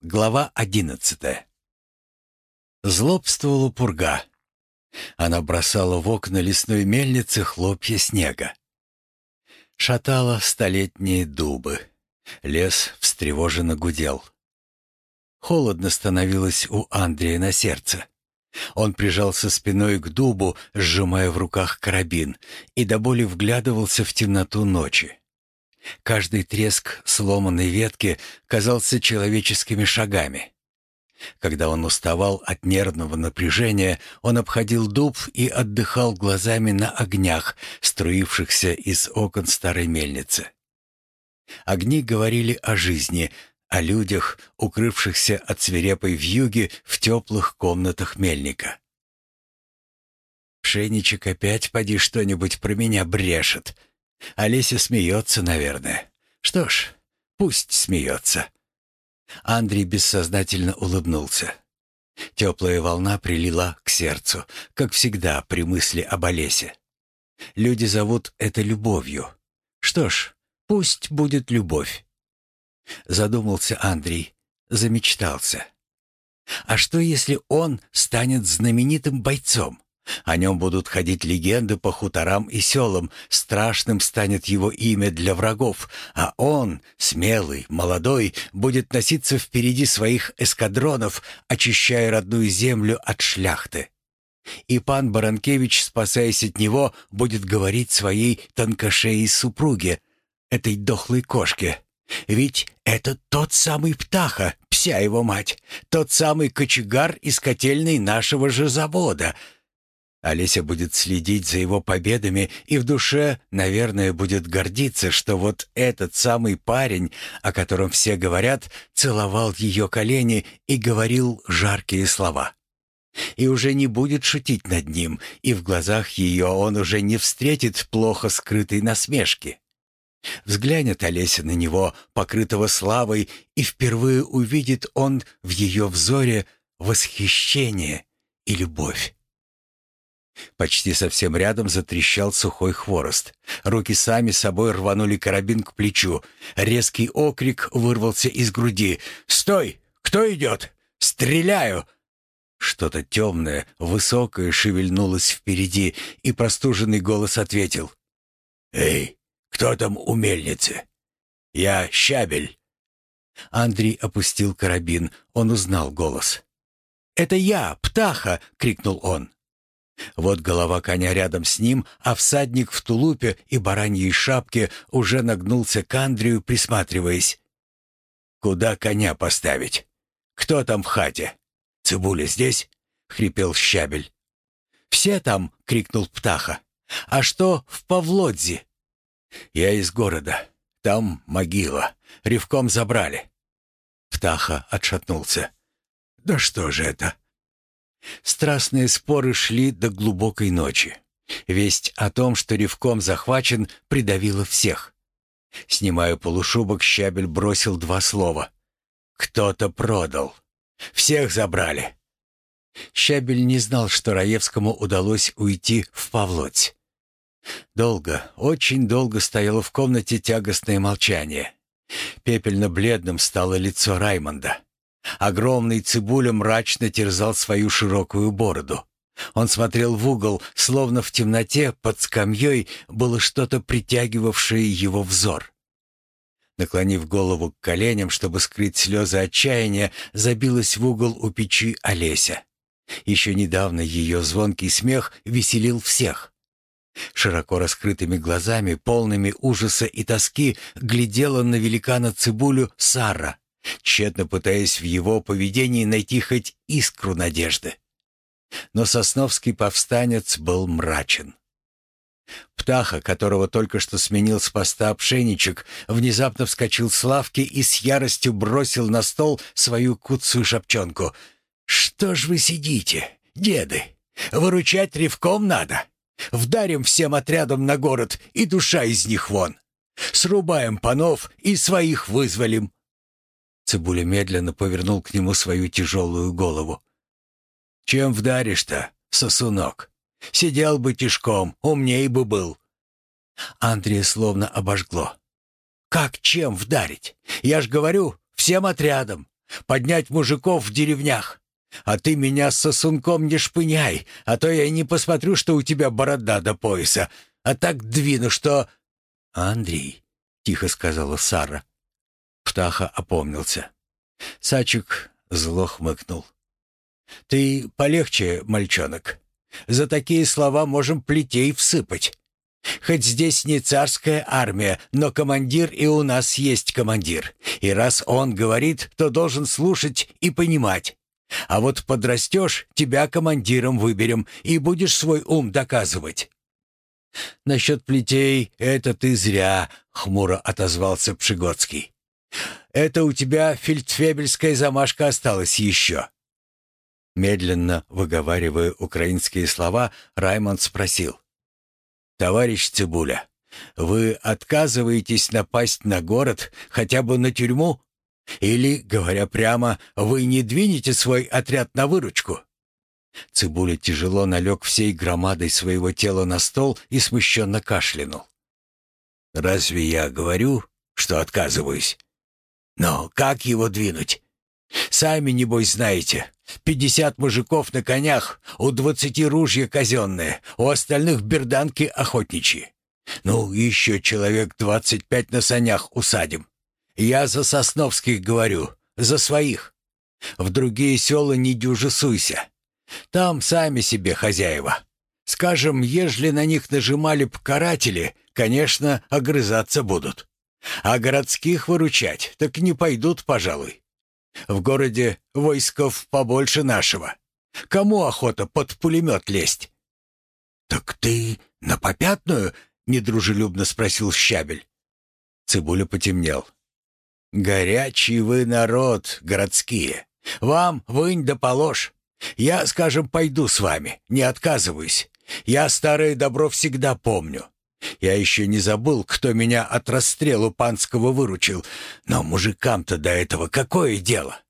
Глава одиннадцатая. Злобствовала пурга. Она бросала в окна лесной мельницы хлопья снега. Шатала столетние дубы. Лес встревоженно гудел. Холодно становилось у Андрея на сердце. Он прижался спиной к дубу, сжимая в руках карабин, и до боли вглядывался в темноту ночи. Каждый треск сломанной ветки казался человеческими шагами. Когда он уставал от нервного напряжения, он обходил дуб и отдыхал глазами на огнях, струившихся из окон старой мельницы. Огни говорили о жизни, о людях, укрывшихся от свирепой вьюги в теплых комнатах мельника. «Пшеничек опять поди что-нибудь про меня брешет», Олеся смеется, наверное. Что ж, пусть смеется. Андрей бессознательно улыбнулся. Теплая волна прилила к сердцу, как всегда при мысли об Олесе. Люди зовут это любовью. Что ж, пусть будет любовь. Задумался Андрей, замечтался. А что, если он станет знаменитым бойцом? О нем будут ходить легенды по хуторам и селам, страшным станет его имя для врагов, а он, смелый, молодой, будет носиться впереди своих эскадронов, очищая родную землю от шляхты. И пан Баранкевич, спасаясь от него, будет говорить своей тонкошеей супруге, этой дохлой кошке. Ведь это тот самый Птаха, вся его мать, тот самый кочегар из котельной нашего же завода — Олеся будет следить за его победами и в душе, наверное, будет гордиться, что вот этот самый парень, о котором все говорят, целовал ее колени и говорил жаркие слова. И уже не будет шутить над ним, и в глазах ее он уже не встретит плохо скрытой насмешки. Взглянет Олеся на него, покрытого славой, и впервые увидит он в ее взоре восхищение и любовь. Почти совсем рядом затрещал сухой хворост. Руки сами собой рванули карабин к плечу. Резкий окрик вырвался из груди. «Стой! Кто идет? Стреляю!» Что-то темное, высокое шевельнулось впереди, и простуженный голос ответил. «Эй, кто там у мельницы?» «Я Щабель». Андрей опустил карабин, он узнал голос. «Это я, Птаха!» — крикнул он. Вот голова коня рядом с ним, а всадник в тулупе и бараньей шапке уже нагнулся к Андрею, присматриваясь. «Куда коня поставить? Кто там в хате? Цибуля здесь?» — хрипел Щабель. «Все там!» — крикнул Птаха. «А что в Павлодзе?» «Я из города. Там могила. Ревком забрали». Птаха отшатнулся. «Да что же это?» Страстные споры шли до глубокой ночи. Весть о том, что ревком захвачен, придавила всех. Снимая полушубок, Щабель бросил два слова. «Кто-то продал. Всех забрали». Щабель не знал, что Раевскому удалось уйти в Павлоть. Долго, очень долго стояло в комнате тягостное молчание. Пепельно-бледным стало лицо Раймонда. Огромный цибуля мрачно терзал свою широкую бороду. Он смотрел в угол, словно в темноте под скамьей было что-то притягивавшее его взор. Наклонив голову к коленям, чтобы скрыть слезы отчаяния, забилась в угол у печи Олеся. Еще недавно ее звонкий смех веселил всех. Широко раскрытыми глазами, полными ужаса и тоски, глядела на великана Цибулю Сара тщетно пытаясь в его поведении найти хоть искру надежды. Но сосновский повстанец был мрачен. Птаха, которого только что сменил с поста пшеничек, внезапно вскочил с лавки и с яростью бросил на стол свою куцую шапчонку. «Что ж вы сидите, деды? Выручать ревком надо. Вдарим всем отрядом на город, и душа из них вон. Срубаем панов и своих вызволим. Цибуля медленно повернул к нему свою тяжелую голову. «Чем вдаришь-то, сосунок? Сидел бы тишком, умней бы был». Андрея словно обожгло. «Как чем вдарить? Я ж говорю, всем отрядом. Поднять мужиков в деревнях. А ты меня с сосунком не шпыняй, а то я не посмотрю, что у тебя борода до пояса, а так двину, что...» «Андрей», — тихо сказала Сара. Птаха опомнился. Сачик зло хмыкнул. «Ты полегче, мальчонок. За такие слова можем плетей всыпать. Хоть здесь не царская армия, но командир и у нас есть командир. И раз он говорит, то должен слушать и понимать. А вот подрастешь, тебя командиром выберем, и будешь свой ум доказывать». «Насчет плетей это ты зря», — хмуро отозвался Пшигодский. «Это у тебя фельдфебельская замашка осталась еще». Медленно выговаривая украинские слова, Раймонд спросил. «Товарищ Цибуля, вы отказываетесь напасть на город, хотя бы на тюрьму? Или, говоря прямо, вы не двинете свой отряд на выручку?» Цибуля тяжело налег всей громадой своего тела на стол и смущенно кашлянул. «Разве я говорю, что отказываюсь? Но как его двинуть? Сами, небось, знаете, пятьдесят мужиков на конях, у двадцати ружья казенные, у остальных берданки охотничьи. Ну, еще человек двадцать пять на санях усадим. Я за Сосновских говорю, за своих. В другие села не дюже суйся. Там сами себе хозяева. Скажем, ежели на них нажимали б каратели, конечно, огрызаться будут. А городских выручать так не пойдут, пожалуй. В городе войсков побольше нашего. Кому охота под пулемет лезть?» «Так ты на попятную?» — недружелюбно спросил Щабель. Цибуля потемнел. «Горячий вы народ, городские. Вам вынь да положь. Я, скажем, пойду с вами, не отказываюсь. Я старое добро всегда помню. Я еще не забыл, кто меня от расстрелу панского выручил, но мужикам-то до этого какое дело?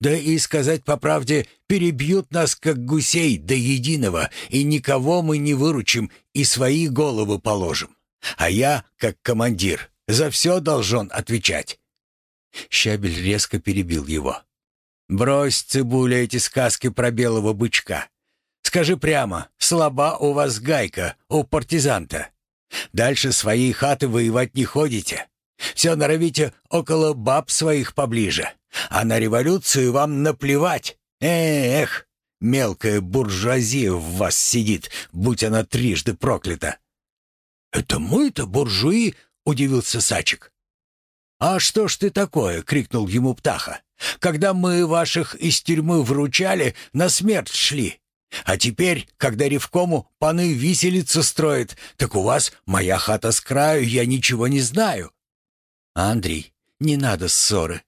Да и сказать по правде, перебьют нас, как гусей, до единого, и никого мы не выручим и свои головы положим. А я, как командир, за все должен отвечать». Щабель резко перебил его. «Брось, цибуля, эти сказки про белого бычка. Скажи прямо, слаба у вас гайка, у партизанта. Дальше своей хаты воевать не ходите. Все норовите около баб своих поближе. А на революцию вам наплевать. Эх, мелкая буржуазия в вас сидит, будь она трижды проклята». «Это мы-то буржуи?» — удивился Сачик. «А что ж ты такое?» — крикнул ему Птаха. «Когда мы ваших из тюрьмы вручали, на смерть шли. А теперь, когда ревкому паны виселицу строят, так у вас моя хата с краю, я ничего не знаю. Андрей, не надо ссоры.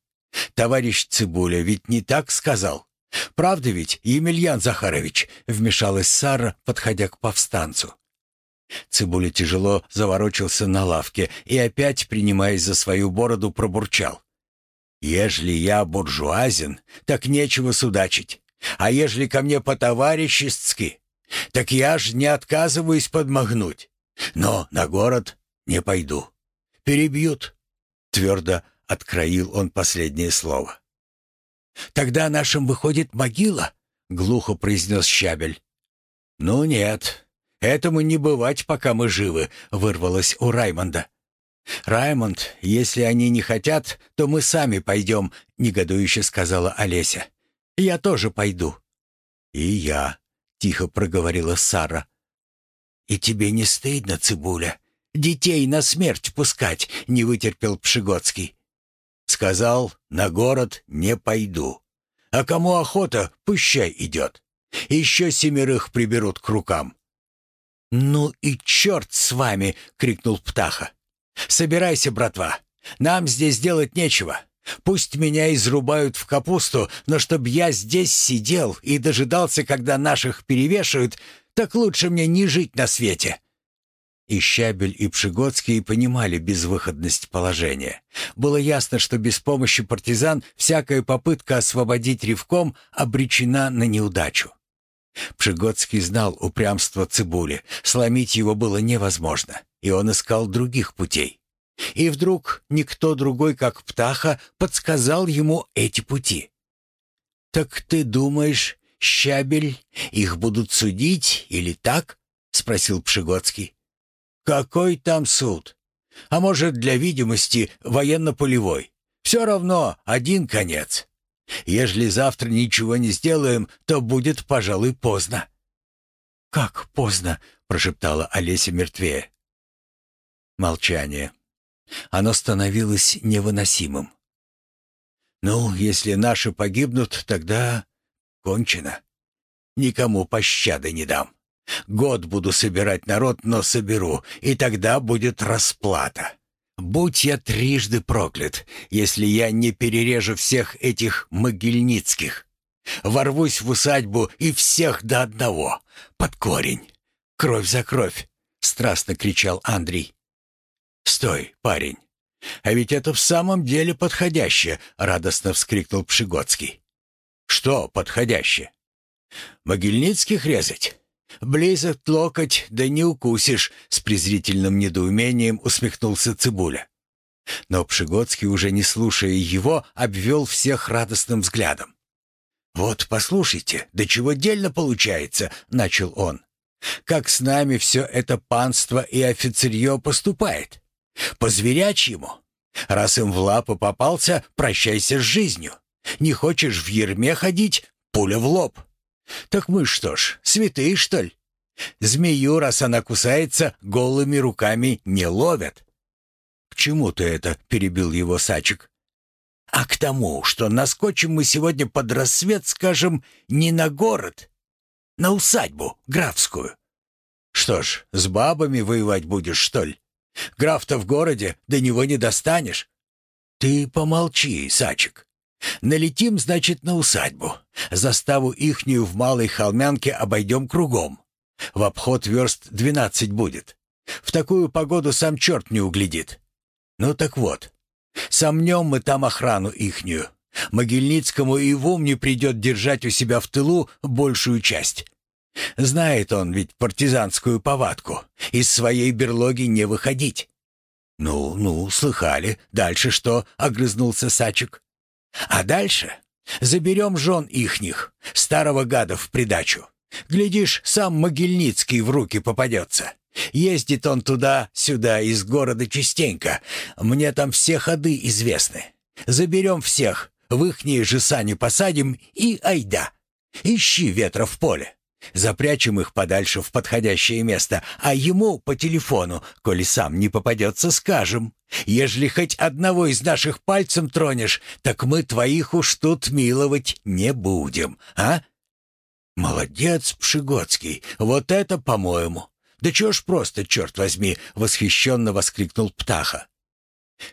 Товарищ Цибуля ведь не так сказал. Правда ведь, Емельян Захарович, вмешалась Сара, подходя к повстанцу. Цибуля тяжело заворочился на лавке и опять, принимаясь за свою бороду, пробурчал. «Ежели я буржуазен, так нечего судачить. А ежели ко мне по-товарищески, так я ж не отказываюсь подмогнуть. Но на город не пойду. Перебьют. Твердо откроил он последнее слово. «Тогда нашим выходит могила?» — глухо произнес Щабель. «Ну нет, этому не бывать, пока мы живы», — вырвалось у Раймонда. «Раймонд, если они не хотят, то мы сами пойдем», — негодующе сказала Олеся. Я тоже пойду». «И я», — тихо проговорила Сара. «И тебе не стыдно, Цибуля? Детей на смерть пускать?» — не вытерпел Пшигодский. «Сказал, на город не пойду. А кому охота, пущай идет. Еще семерых приберут к рукам». «Ну и черт с вами!» — крикнул Птаха. «Собирайся, братва. Нам здесь делать нечего. Пусть меня изрубают в капусту, но чтоб я здесь сидел и дожидался, когда наших перевешают, так лучше мне не жить на свете». И Щабель, и Пшигодский понимали безвыходность положения. Было ясно, что без помощи партизан всякая попытка освободить ревком обречена на неудачу. Пшигодский знал упрямство Цибули, сломить его было невозможно, и он искал других путей. И вдруг никто другой, как Птаха, подсказал ему эти пути. «Так ты думаешь, Щабель, их будут судить или так?» — спросил Пшигодский. «Какой там суд? А может, для видимости военно-полевой? Все равно один конец. Ежели завтра ничего не сделаем, то будет, пожалуй, поздно». «Как поздно?» — прошептала Олеся мертвее. Молчание. Оно становилось невыносимым. «Ну, если наши погибнут, тогда кончено. Никому пощады не дам. Год буду собирать народ, но соберу, и тогда будет расплата. Будь я трижды проклят, если я не перережу всех этих могильницких. Ворвусь в усадьбу и всех до одного, под корень. Кровь за кровь!» — страстно кричал Андрей. «Стой, парень! А ведь это в самом деле подходяще!» — радостно вскрикнул Пшигодский. «Что подходяще?» «Могильницких резать?» «Близок локоть, да не укусишь», — с презрительным недоумением усмехнулся Цибуля. Но Пшигодский, уже не слушая его, обвел всех радостным взглядом. «Вот послушайте, до чего дельно получается», — начал он. «Как с нами все это панство и офицерье поступает. По-зверячьему. Раз им в лапы попался, прощайся с жизнью. Не хочешь в ерме ходить — пуля в лоб. Так мы что ж, святые, что ли? Змею, раз она кусается, голыми руками не ловят. «К чему ты это?» — перебил его Сачек. «А к тому, что наскочим мы сегодня под рассвет, скажем, не на город, на усадьбу графскую. Что ж, с бабами воевать будешь, что ли? Граф-то в городе, до него не достанешь. Ты помолчи, Сачек. Налетим, значит, на усадьбу. Заставу ихнюю в Малой Холмянке обойдем кругом. В обход верст двенадцать будет. В такую погоду сам черт не углядит. Ну так вот, сомнем мы там охрану ихнюю. Могильницкому и в ум не придет держать у себя в тылу большую часть. Знает он ведь партизанскую повадку. Из своей берлоги не выходить. «Ну, ну, слыхали. Дальше что?» — огрызнулся Сачек. «А дальше заберем жен ихних, старого гада в придачу. Глядишь, сам Могильницкий в руки попадется. Ездит он туда-сюда из города частенько. Мне там все ходы известны. Заберем всех, в ихние же сани посадим и айда. Ищи ветра в поле. Запрячем их подальше в подходящее место, а ему по телефону, коли сам не попадется, скажем. Ежели хоть одного из наших пальцем тронешь, так мы твоих уж тут миловать не будем, а? Молодец, Пшигодский, вот это, по-моему. Да чего ж просто, черт возьми, восхищенно воскликнул Птаха.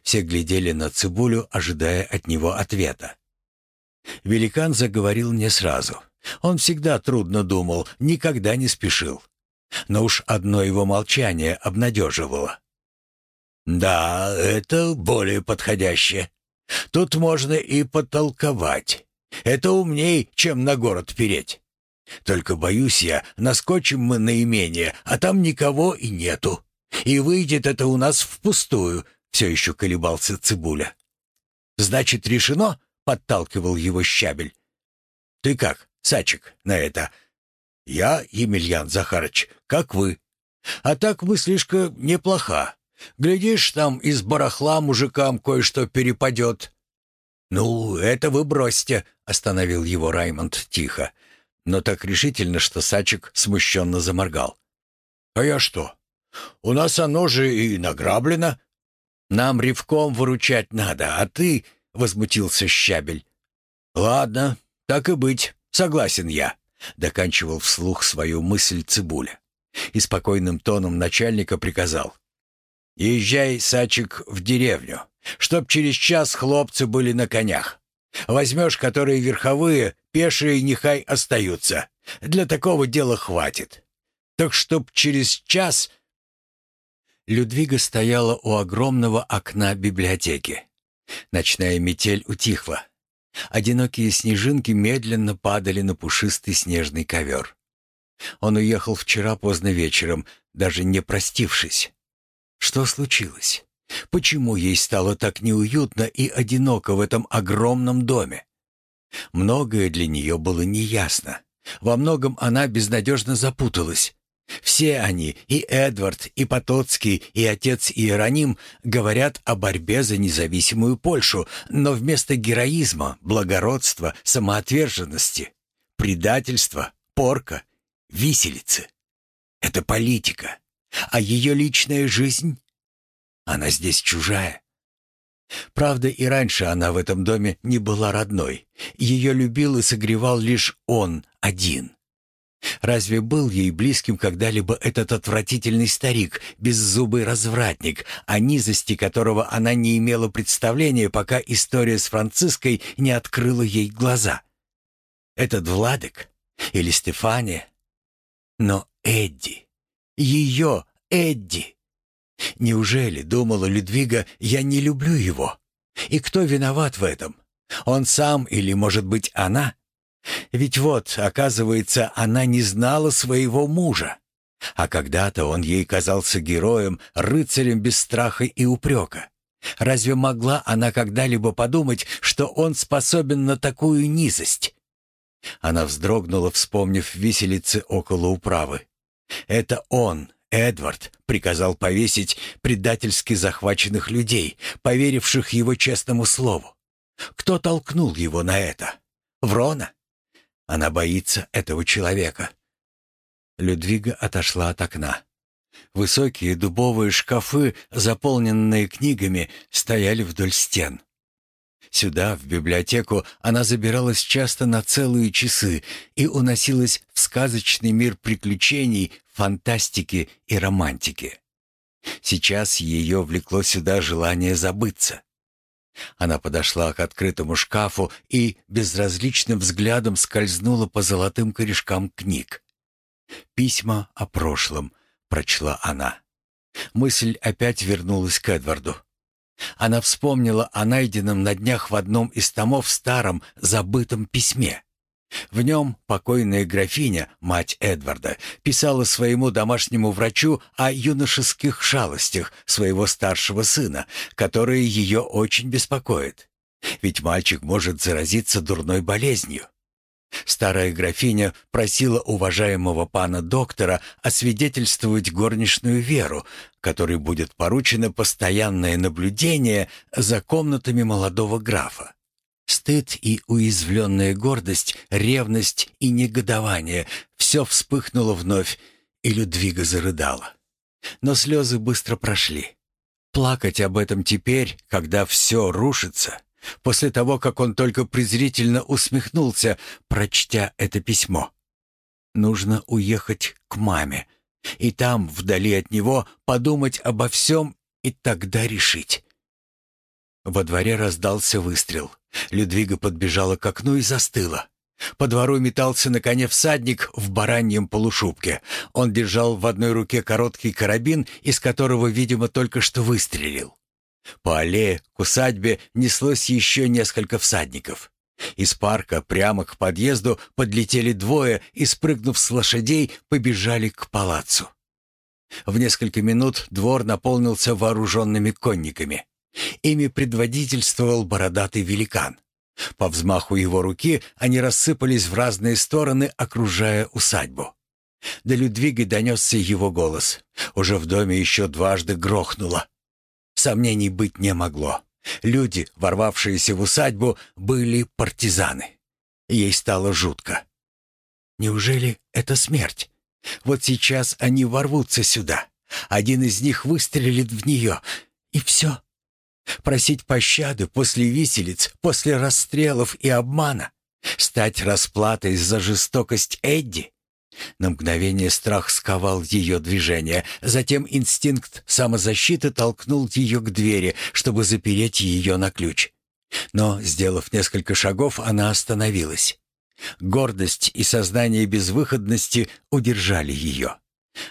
Все глядели на Цибулю, ожидая от него ответа. Великан заговорил не сразу — он всегда трудно думал, никогда не спешил. Но уж одно его молчание обнадеживало. «Да, это более подходящее. Тут можно и потолковать. Это умней, чем на город переть. Только боюсь я, наскочим мы на имение, а там никого и нету. И выйдет это у нас впустую», — все еще колебался Цибуля. «Значит, решено?» — подталкивал его щабель. «Ты как, Сачек, на это. Я, Емельян Захарыч, как вы. А так мыслишка неплоха. Глядишь, там из барахла мужикам кое-что перепадет. Ну, это вы бросьте, остановил его Раймонд тихо, но так решительно, что Сачек смущенно заморгал. А я что? У нас оно же и награблено. Нам ревком выручать надо, а ты, — возмутился Щабель. Ладно, так и быть. «Согласен я», — доканчивал вслух свою мысль Цибуля. И спокойным тоном начальника приказал. «Езжай, Сачик, в деревню, чтоб через час хлопцы были на конях. Возьмешь, которые верховые, пешие нехай остаются. Для такого дела хватит. Так чтоб через час...» Людвига стояла у огромного окна библиотеки. Ночная метель утихла. Одинокие снежинки медленно падали на пушистый снежный ковер. Он уехал вчера поздно вечером, даже не простившись. Что случилось? Почему ей стало так неуютно и одиноко в этом огромном доме? Многое для нее было неясно. Во многом она безнадежно запуталась. Все они, и Эдвард, и Потоцкий, и отец Иероним, говорят о борьбе за независимую Польшу, но вместо героизма, благородства, самоотверженности, предательства, порка, виселицы. Это политика. А ее личная жизнь? Она здесь чужая. Правда, и раньше она в этом доме не была родной. Ее любил и согревал лишь он один. Разве был ей близким когда-либо этот отвратительный старик, беззубый развратник, о низости которого она не имела представления, пока история с Франциской не открыла ей глаза? Этот Владик? Или Стефания? Но Эдди, ее Эдди. Неужели, думала Людвига, я не люблю его? И кто виноват в этом? Он сам или, может быть, она? Ведь вот, оказывается, она не знала своего мужа. А когда-то он ей казался героем, рыцарем без страха и упрека. Разве могла она когда-либо подумать, что он способен на такую низость? Она вздрогнула, вспомнив виселицы около управы. Это он, Эдвард, приказал повесить предательски захваченных людей, поверивших его честному слову. Кто толкнул его на это? Врона? Она боится этого человека. Людвига отошла от окна. Высокие дубовые шкафы, заполненные книгами, стояли вдоль стен. Сюда, в библиотеку, она забиралась часто на целые часы и уносилась в сказочный мир приключений, фантастики и романтики. Сейчас ее влекло сюда желание забыться. Она подошла к открытому шкафу и безразличным взглядом скользнула по золотым корешкам книг. «Письма о прошлом», — прочла она. Мысль опять вернулась к Эдварду. Она вспомнила о найденном на днях в одном из томов старом забытом письме. В нем покойная графиня, мать Эдварда, писала своему домашнему врачу о юношеских шалостях своего старшего сына, которые ее очень беспокоят. Ведь мальчик может заразиться дурной болезнью. Старая графиня просила уважаемого пана доктора освидетельствовать горничную Веру, которой будет поручено постоянное наблюдение за комнатами молодого графа. Стыд и уязвленная гордость, ревность и негодование — все вспыхнуло вновь, и Людвига зарыдала. Но слезы быстро прошли. Плакать об этом теперь, когда все рушится, после того, как он только презрительно усмехнулся, прочтя это письмо. Нужно уехать к маме, и там, вдали от него, подумать обо всем и тогда решить. Во дворе раздался выстрел. Людвига подбежала к окну и застыла. По двору метался на коне всадник в бараньем полушубке. Он держал в одной руке короткий карабин, из которого, видимо, только что выстрелил. По аллее к усадьбе неслось еще несколько всадников. Из парка прямо к подъезду подлетели двое и, спрыгнув с лошадей, побежали к палацу. В несколько минут двор наполнился вооруженными конниками. Ими предводительствовал бородатый великан. По взмаху его руки они рассыпались в разные стороны, окружая усадьбу. До Людвиги донесся его голос. Уже в доме еще дважды грохнуло. Сомнений быть не могло. Люди, ворвавшиеся в усадьбу, были партизаны. Ей стало жутко. Неужели это смерть? Вот сейчас они ворвутся сюда. Один из них выстрелит в нее, и все. Просить пощады после виселиц, после расстрелов и обмана. Стать расплатой за жестокость Эдди. На мгновение страх сковал ее движение, затем инстинкт самозащиты толкнул ее к двери, чтобы запереть ее на ключ. Но, сделав несколько шагов, она остановилась. Гордость и сознание безвыходности удержали ее.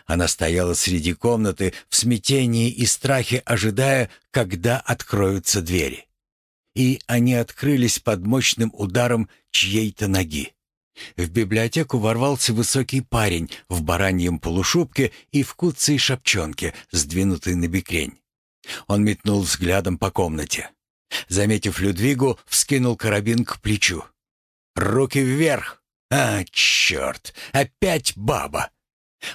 Она стояла среди комнаты в смятении и страхе, ожидая, когда откроются двери. И они открылись под мощным ударом чьей-то ноги. В библиотеку ворвался высокий парень в бараньем полушубке и в куцей шапчонке, сдвинутой на бекрень. Он метнул взглядом по комнате. Заметив Людвигу, вскинул карабин к плечу. «Руки вверх! А, черт! Опять баба!»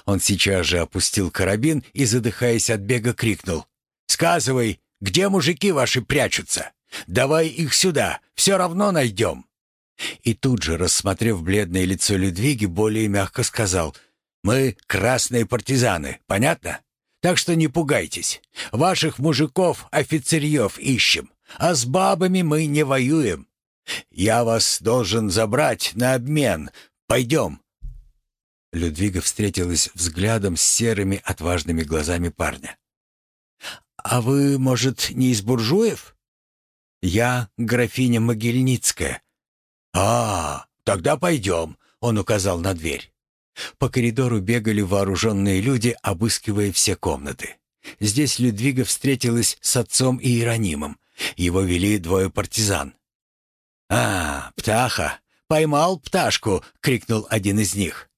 Он сейчас же опустил карабин и, задыхаясь от бега, крикнул. «Сказывай, где мужики ваши прячутся? Давай их сюда, все равно найдем!» И тут же, рассмотрев бледное лицо Людвиги, более мягко сказал. «Мы красные партизаны, понятно? Так что не пугайтесь. Ваших мужиков, офицерьев ищем, а с бабами мы не воюем. Я вас должен забрать на обмен. Пойдем». Людвига встретилась взглядом с серыми отважными глазами парня. «А вы, может, не из буржуев?» «Я графиня Могильницкая». «А, тогда пойдем», — он указал на дверь. По коридору бегали вооруженные люди, обыскивая все комнаты. Здесь Людвига встретилась с отцом Иеронимом. Его вели двое партизан. «А, птаха! Поймал пташку!» — крикнул один из них.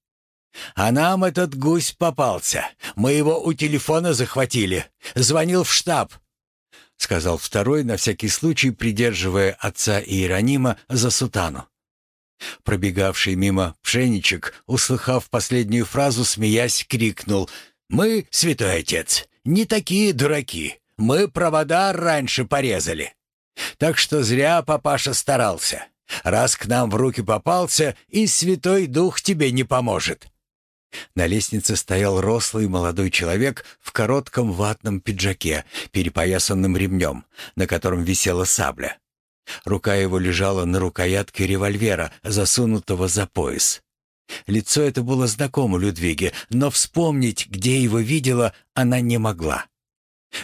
«А нам этот гусь попался. Мы его у телефона захватили. Звонил в штаб», — сказал второй, на всякий случай придерживая отца Иеронима за сутану. Пробегавший мимо пшеничек, услыхав последнюю фразу, смеясь, крикнул «Мы, святой отец, не такие дураки. Мы провода раньше порезали. Так что зря папаша старался. Раз к нам в руки попался, и святой дух тебе не поможет». На лестнице стоял рослый молодой человек в коротком ватном пиджаке, перепоясанным ремнем, на котором висела сабля. Рука его лежала на рукоятке револьвера, засунутого за пояс. Лицо это было знакомо Людвиге, но вспомнить, где его видела, она не могла.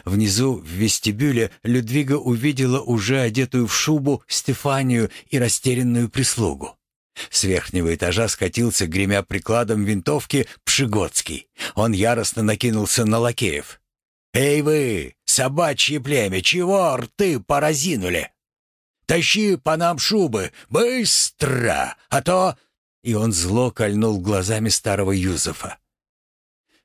Внизу, в вестибюле, Людвига увидела уже одетую в шубу Стефанию и растерянную прислугу. С верхнего этажа скатился, гремя прикладом винтовки, Пшигодский. Он яростно накинулся на лакеев. «Эй вы, собачье племя, чего рты поразинули? Тащи по нам шубы, быстро, а то...» И он зло кольнул глазами старого Юзефа.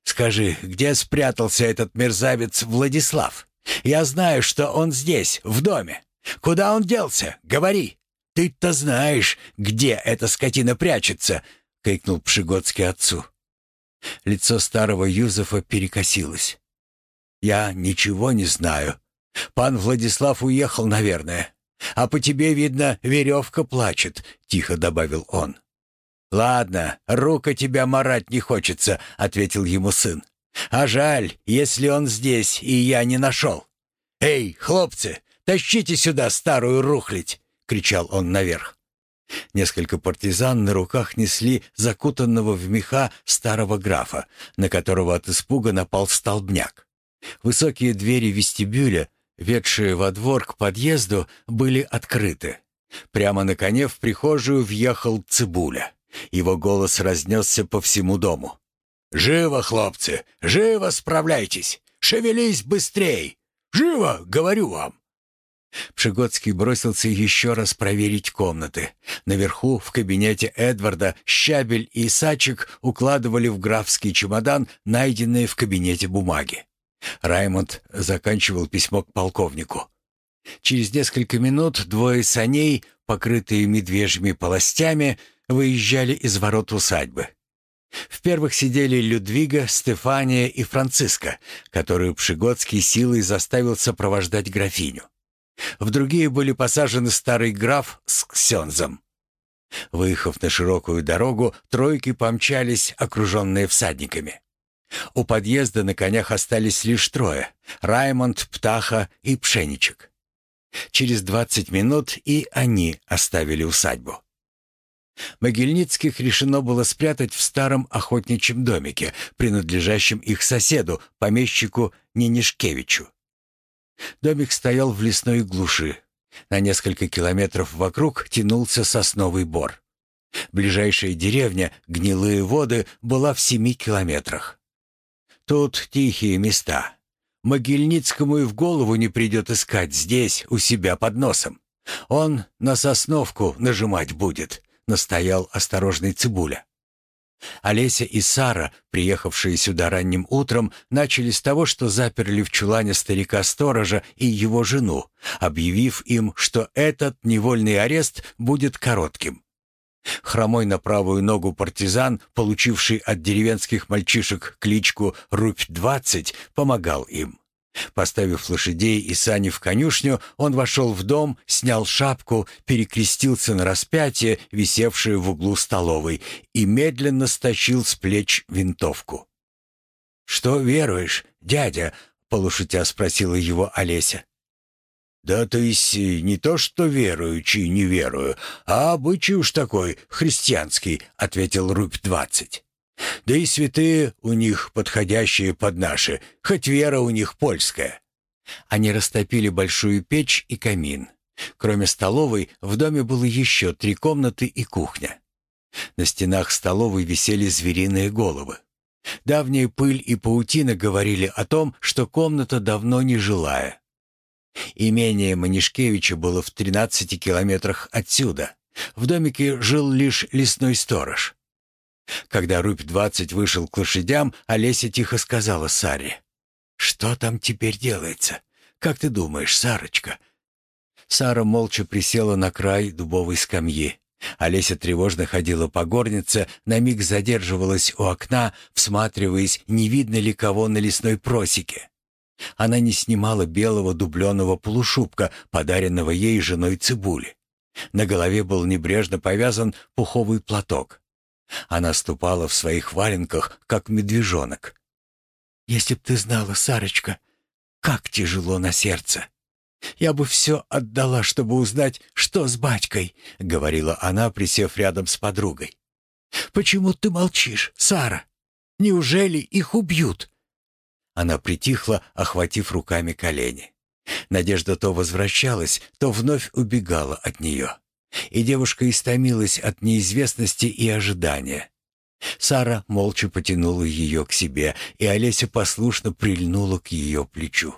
«Скажи, где спрятался этот мерзавец Владислав? Я знаю, что он здесь, в доме. Куда он делся? Говори. Ты-то знаешь, где эта скотина прячется!» — крикнул Пшигодский отцу. Лицо старого Юзефа перекосилось. «Я ничего не знаю. Пан Владислав уехал, наверное. А по тебе, видно, веревка плачет», — тихо добавил он. «Ладно, рука тебя марать не хочется», — ответил ему сын. «А жаль, если он здесь, и я не нашел. Эй, хлопцы, тащите сюда старую рухлядь!» — кричал он наверх. Несколько партизан на руках несли закутанного в меха старого графа, на которого от испуга напал столбняк. Высокие двери вестибюля, ведшие во двор к подъезду, были открыты. Прямо на коне в прихожую въехал Цибуля. Его голос разнесся по всему дому. «Живо, хлопцы! Живо справляйтесь! Шевелись быстрей! Живо, говорю вам!» Пшигодский бросился еще раз проверить комнаты. Наверху, в кабинете Эдварда, Щабель и Сачек укладывали в графский чемодан найденные в кабинете бумаги. Раймонд заканчивал письмо к полковнику. Через несколько минут двое саней, покрытые медвежьими полостями, выезжали из ворот усадьбы. В первых сидели Людвига, Стефания и Франциска, которую Пшигодский силой заставил сопровождать графиню. В другие были посажены старый граф с Ксензом. Выехав на широкую дорогу, тройки помчались, окруженные всадниками. У подъезда на конях остались лишь трое — Раймонд, Птаха и Пшеничек. Через двадцать минут и они оставили усадьбу. Могильницких решено было спрятать в старом охотничьем домике, принадлежащем их соседу, помещику Нинишкевичу. Домик стоял в лесной глуши. На несколько километров вокруг тянулся сосновый бор. Ближайшая деревня, Гнилые воды, была в семи километрах. Тут тихие места. Могильницкому и в голову не придет искать здесь, у себя под носом. Он на сосновку нажимать будет, настоял осторожный Цибуля. Олеся и Сара, приехавшие сюда ранним утром, начали с того, что заперли в чулане старика-сторожа и его жену, объявив им, что этот невольный арест будет коротким. Хромой на правую ногу партизан, получивший от деревенских мальчишек кличку «Рубь-20», помогал им. Поставив лошадей и сани в конюшню, он вошел в дом, снял шапку, перекрестился на распятие, висевшее в углу столовой, и медленно стащил с плеч винтовку. «Что веруешь, дядя?» — полушутя спросила его Олеся. «Да то есть не то, что верую, чи не верую, а обычай уж такой, христианский», — ответил Рубь двадцать. «Да и святые у них подходящие под наши, хоть вера у них польская». Они растопили большую печь и камин. Кроме столовой, в доме было еще три комнаты и кухня. На стенах столовой висели звериные головы. Давняя пыль и паутина говорили о том, что комната давно не жилая. Имение Манишкевича было в 13 километрах отсюда. В домике жил лишь лесной сторож. Когда Рубь-20 вышел к лошадям, Олеся тихо сказала Саре. «Что там теперь делается? Как ты думаешь, Сарочка?» Сара молча присела на край дубовой скамьи. Олеся тревожно ходила по горнице, на миг задерживалась у окна, всматриваясь, не видно ли кого на лесной просеке. Она не снимала белого дубленого полушубка, подаренного ей женой Цибули. На голове был небрежно повязан пуховый платок. Она ступала в своих валенках, как медвежонок. «Если б ты знала, Сарочка, как тяжело на сердце! Я бы все отдала, чтобы узнать, что с батькой», — говорила она, присев рядом с подругой. «Почему ты молчишь, Сара? Неужели их убьют?» Она притихла, охватив руками колени. Надежда то возвращалась, то вновь убегала от нее. И девушка истомилась от неизвестности и ожидания. Сара молча потянула ее к себе, и Олеся послушно прильнула к ее плечу.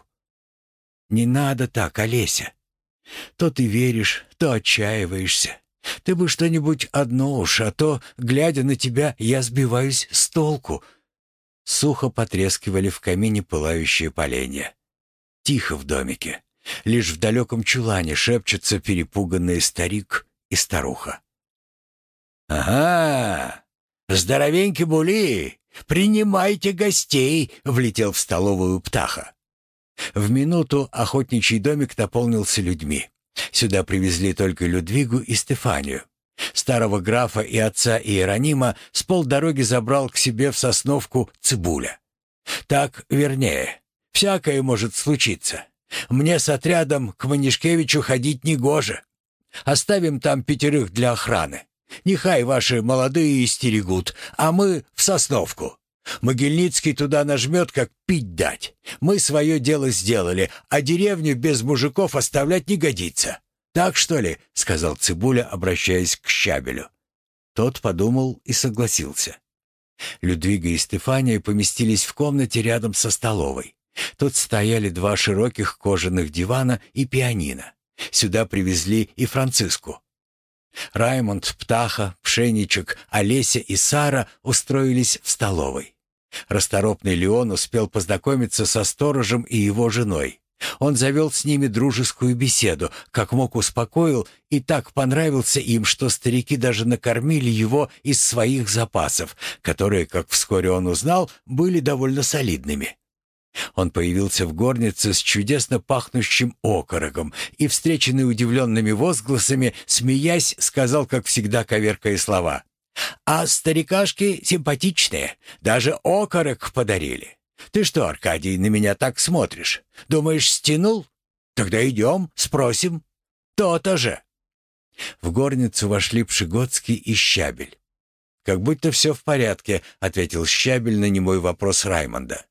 «Не надо так, Олеся. То ты веришь, то отчаиваешься. Ты бы что-нибудь одно уж, а то, глядя на тебя, я сбиваюсь с толку», Сухо потрескивали в камине пылающие поленья. Тихо в домике. Лишь в далеком чулане шепчутся перепуганные старик и старуха. «Ага! Здоровенький були! Принимайте гостей!» — влетел в столовую птаха. В минуту охотничий домик наполнился людьми. Сюда привезли только Людвигу и Стефанию. Старого графа и отца Иеронима с полдороги забрал к себе в Сосновку Цибуля. Так вернее. Всякое может случиться. Мне с отрядом к Манишкевичу ходить не гоже. Оставим там пятерых для охраны. Нехай ваши молодые истерегут, а мы в Сосновку. Могильницкий туда нажмет, как пить дать. Мы свое дело сделали, а деревню без мужиков оставлять не годится. «Так, что ли?» — сказал Цибуля, обращаясь к Щабелю. Тот подумал и согласился. Людвига и Стефания поместились в комнате рядом со столовой. Тут стояли два широких кожаных дивана и пианино. Сюда привезли и Франциску. Раймонд, Птаха, Пшеничек, Олеся и Сара устроились в столовой. Расторопный Леон успел познакомиться со сторожем и его женой. Он завел с ними дружескую беседу, как мог успокоил, и так понравился им, что старики даже накормили его из своих запасов, которые, как вскоре он узнал, были довольно солидными. Он появился в горнице с чудесно пахнущим окороком и, встреченный удивленными возгласами, смеясь, сказал, как всегда, коверкая слова. «А старикашки симпатичные, даже окорок подарили. «Ты что, Аркадий, на меня так смотришь? Думаешь, стянул? Тогда идем, спросим. То-то же». В горницу вошли Пшигодский и Щабель. «Как будто все в порядке», — ответил Щабель на немой вопрос Раймонда.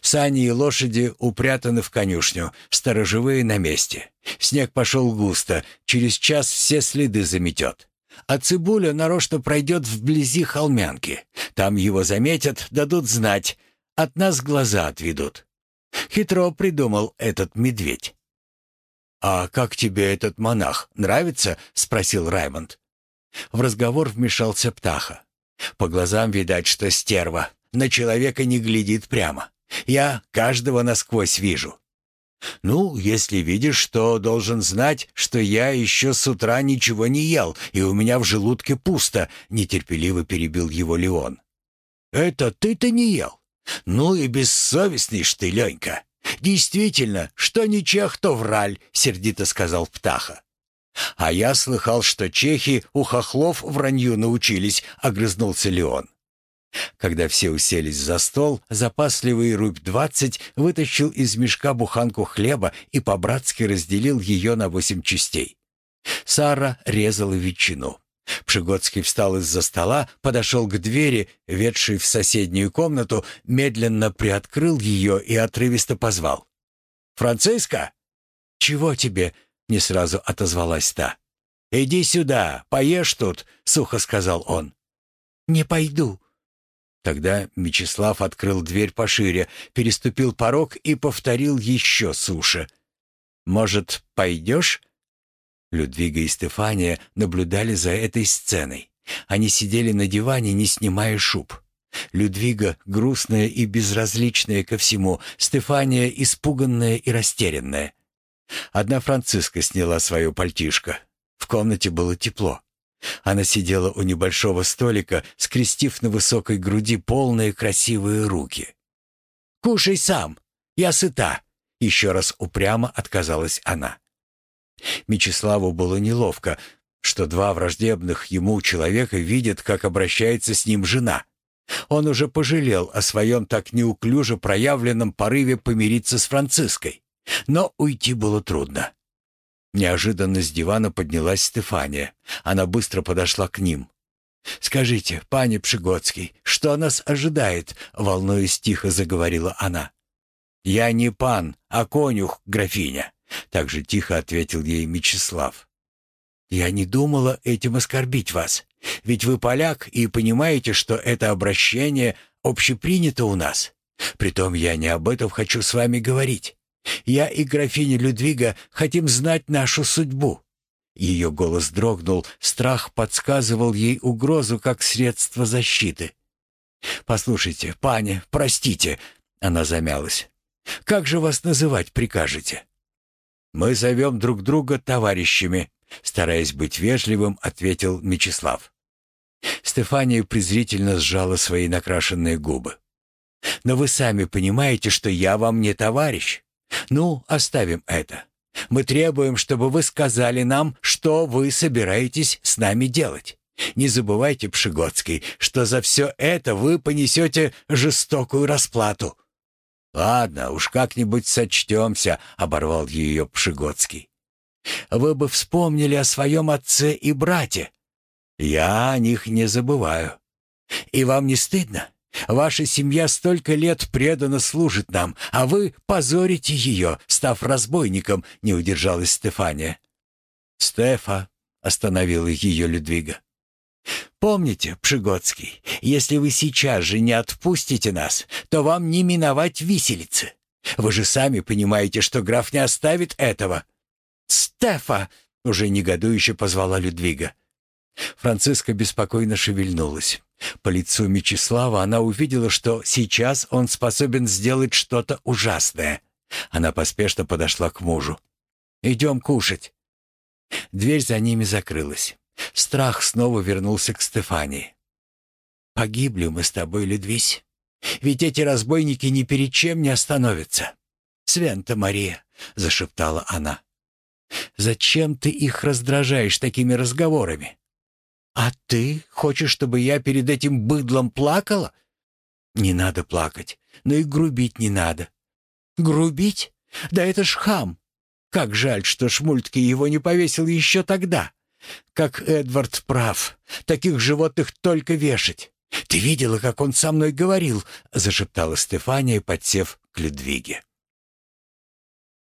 «Сани и лошади упрятаны в конюшню, сторожевые на месте. Снег пошел густо, через час все следы заметет. А Цибуля нарочно пройдет вблизи холмянки. Там его заметят, дадут знать, от нас глаза отведут. Хитро придумал этот медведь. «А как тебе этот монах? Нравится?» — спросил Раймонд. В разговор вмешался Птаха. По глазам видать, что стерва. На человека не глядит прямо. Я каждого насквозь вижу. «Ну, если видишь, то должен знать, что я еще с утра ничего не ел, и у меня в желудке пусто», — нетерпеливо перебил его Леон. «Это ты-то не ел? Ну и бессовестный ж ты, Ленька. Действительно, что не чех, то враль», — сердито сказал Птаха. «А я слыхал, что чехи у хохлов вранью научились», — огрызнулся Леон. Когда все уселись за стол, запасливый рубь двадцать вытащил из мешка буханку хлеба и по-братски разделил ее на восемь частей. Сара резала ветчину. Пшигодский встал из-за стола, подошел к двери, ведшей в соседнюю комнату, медленно приоткрыл ее и отрывисто позвал. «Франциска?» «Чего тебе?» — не сразу отозвалась та. «Иди сюда, поешь тут», — сухо сказал он. «Не пойду», Тогда Мечислав открыл дверь пошире, переступил порог и повторил еще суше. «Может, пойдешь?» Людвига и Стефания наблюдали за этой сценой. Они сидели на диване, не снимая шуб. Людвига, грустная и безразличная ко всему, Стефания, испуганная и растерянная. Одна Франциска сняла свое пальтишко. В комнате было тепло. Она сидела у небольшого столика, скрестив на высокой груди полные красивые руки. «Кушай сам, я сыта», — еще раз упрямо отказалась она. Мечиславу было неловко, что два враждебных ему человека видят, как обращается с ним жена. Он уже пожалел о своем так неуклюже проявленном порыве помириться с Франциской. Но уйти было трудно. Неожиданно с дивана поднялась Стефания. Она быстро подошла к ним. «Скажите, пане Пшигодский, что нас ожидает?» — волнуясь тихо заговорила она. «Я не пан, а конюх, графиня», — так же тихо ответил ей Мечислав. «Я не думала этим оскорбить вас, ведь вы поляк и понимаете, что это обращение общепринято у нас. Притом я не об этом хочу с вами говорить. Я и графиня Людвига хотим знать нашу судьбу». Ее голос дрогнул, страх подсказывал ей угрозу как средство защиты. «Послушайте, паня, простите», — она замялась. «Как же вас называть прикажете?» «Мы зовем друг друга товарищами», — стараясь быть вежливым, ответил Мечислав. Стефания презрительно сжала свои накрашенные губы. «Но вы сами понимаете, что я вам не товарищ. Ну, оставим это. Мы требуем, чтобы вы сказали нам, что вы собираетесь с нами делать. Не забывайте, Пшигодский, что за все это вы понесете жестокую расплату». «Ладно, уж как-нибудь сочтемся», — оборвал ее Пшигодский. «Вы бы вспомнили о своем отце и брате. Я о них не забываю. И вам не стыдно? Ваша семья столько лет преданно служит нам, а вы позорите ее, став разбойником», — не удержалась Стефания. «Стефа», — остановила ее Людвига. «Помните, Пшигодский, если вы сейчас же не отпустите нас, то вам не миновать виселицы. Вы же сами понимаете, что граф не оставит этого». «Стефа!» — уже негодующе позвала Людвига. Франциска беспокойно шевельнулась. По лицу Мечислава она увидела, что сейчас он способен сделать что-то ужасное. Она поспешно подошла к мужу. «Идем кушать». Дверь за ними закрылась. Страх снова вернулся к Стефании. «Погибли мы с тобой, Ледвись. Ведь эти разбойники ни перед чем не остановятся. Свента Мария», — зашептала она. «Зачем ты их раздражаешь такими разговорами? «А ты хочешь, чтобы я перед этим быдлом плакала?» «Не надо плакать, но и грубить не надо». «Грубить? Да это ж хам! Как жаль, что Шмультки его не повесил еще тогда. Как Эдвард прав, таких животных только вешать. Ты видела, как он со мной говорил?» — зашептала Стефания, подсев к Людвиге.